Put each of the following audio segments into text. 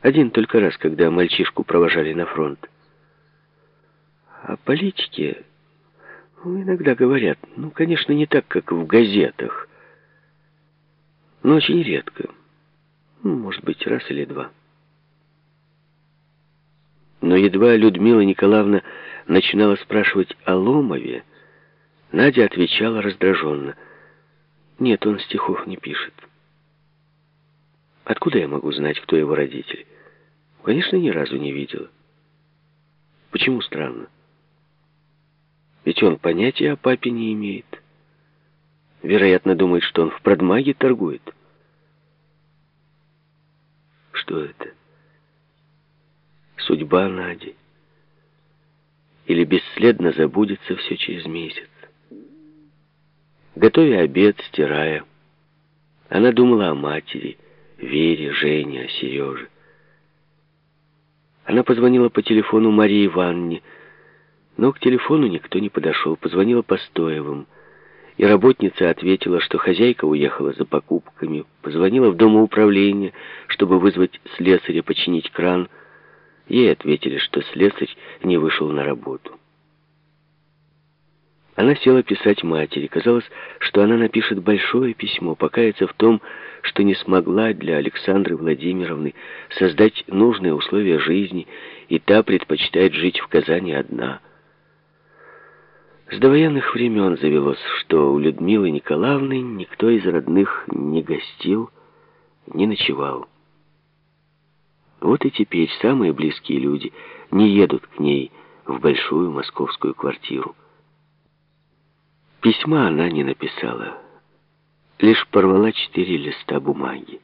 Один только раз, когда мальчишку провожали на фронт. О политике ну, иногда говорят. Ну, конечно, не так, как в газетах. Но очень редко. Ну, может быть, раз или два. Но едва Людмила Николаевна начинала спрашивать о Ломове, Надя отвечала раздраженно. «Нет, он стихов не пишет». «Откуда я могу знать, кто его родители?» «Конечно, ни разу не видела». «Почему странно?» Ведь он понятия о папе не имеет. Вероятно, думает, что он в продмаге торгует. Что это? Судьба Нади? Или бесследно забудется все через месяц? Готовя обед, стирая, она думала о матери, Вере, Жене, о Сереже. Она позвонила по телефону Марии Ивановне, но к телефону никто не подошел. Позвонила Постоевым. И работница ответила, что хозяйка уехала за покупками. Позвонила в домоуправление, чтобы вызвать слесаря починить кран. Ей ответили, что слесарь не вышел на работу. Она села писать матери. Казалось, что она напишет большое письмо, покаяться в том, что не смогла для Александры Владимировны создать нужные условия жизни, и та предпочитает жить в Казани одна – с довоенных времен завелось, что у Людмилы Николаевны никто из родных не гостил, не ночевал. Вот и теперь самые близкие люди не едут к ней в большую московскую квартиру. Письма она не написала, лишь порвала четыре листа бумаги.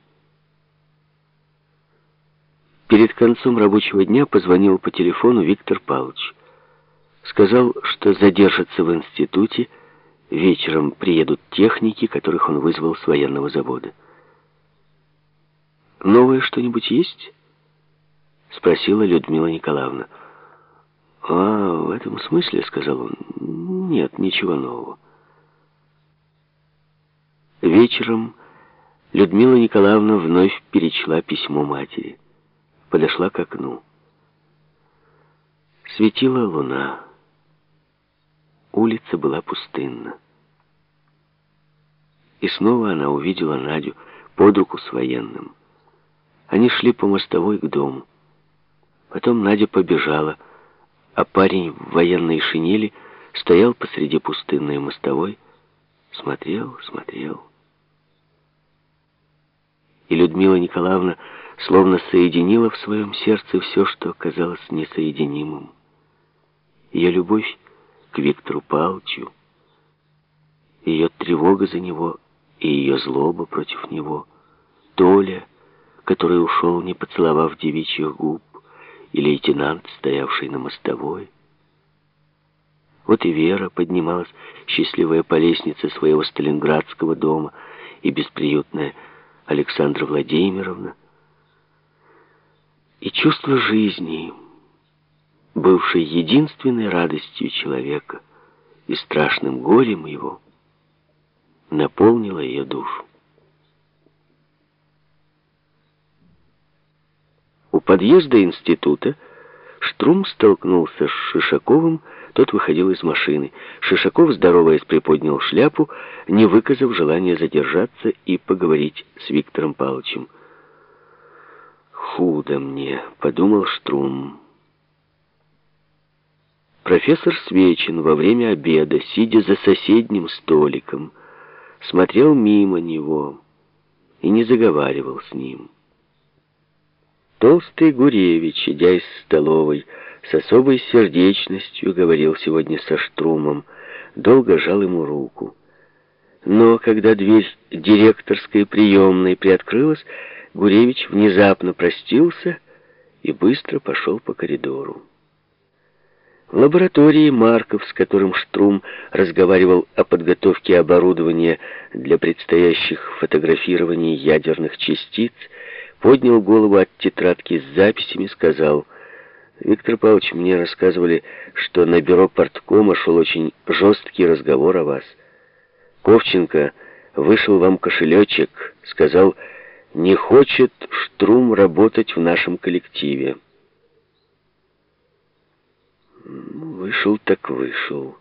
Перед концом рабочего дня позвонил по телефону Виктор Павлович. Сказал, что задержится в институте, вечером приедут техники, которых он вызвал с военного завода. «Новое что-нибудь есть?» — спросила Людмила Николаевна. «А, в этом смысле, — сказал он, — нет, ничего нового». Вечером Людмила Николаевна вновь перечла письмо матери. Подошла к окну. Светила луна. Улица была пустынна. И снова она увидела Надю под руку с военным. Они шли по мостовой к дому. Потом Надя побежала, а парень в военной шинели стоял посреди пустынной мостовой, смотрел, смотрел. И Людмила Николаевна словно соединила в своем сердце все, что казалось несоединимым. Ее любовь к Виктору Павловичу, ее тревога за него и ее злоба против него, Толя, который ушел, не поцеловав девичьих губ, и лейтенант, стоявший на мостовой. Вот и Вера поднималась, счастливая по лестнице своего сталинградского дома, и бесприютная Александра Владимировна. И чувство жизни — бывшей единственной радостью человека и страшным горем его, наполнила ее душу. У подъезда института Штрум столкнулся с Шишаковым, тот выходил из машины. Шишаков, здороваясь, приподнял шляпу, не выказав желания задержаться и поговорить с Виктором Павловичем. «Худо мне», — подумал Штрум. Профессор Свечин во время обеда, сидя за соседним столиком, смотрел мимо него и не заговаривал с ним. Толстый Гуревич, идя из столовой, с особой сердечностью говорил сегодня со Штрумом, долго жал ему руку. Но когда дверь директорской приемной приоткрылась, Гуревич внезапно простился и быстро пошел по коридору. В лаборатории Марков, с которым Штрум разговаривал о подготовке оборудования для предстоящих фотографирований ядерных частиц, поднял голову от тетрадки с записями, сказал, «Виктор Павлович, мне рассказывали, что на бюро порткома шел очень жесткий разговор о вас. Ковченко вышел вам кошелечек, сказал, Не хочет Штрум работать в нашем коллективе. Вышел так вышел.